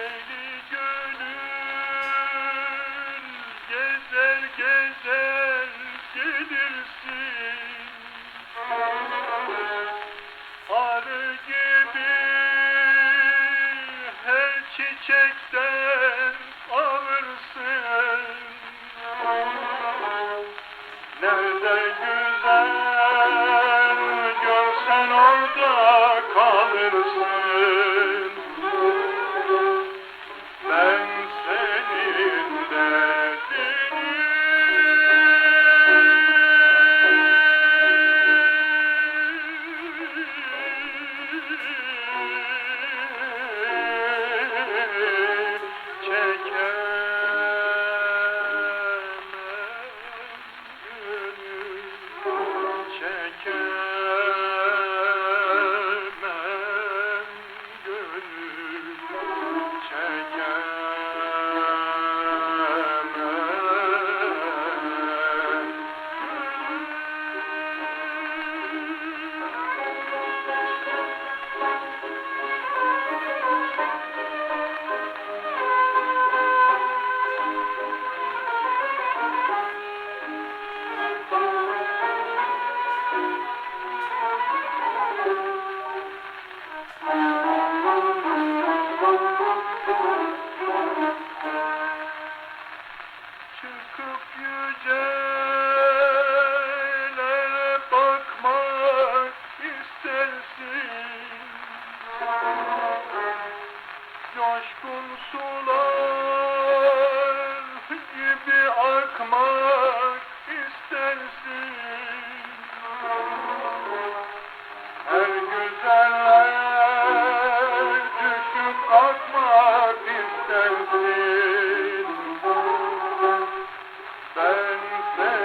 deli gönül Gezer gezer gelirsin Arı gibi her çiçekten alırsın. Nerede güzel görsen orada kalırsın. Texas.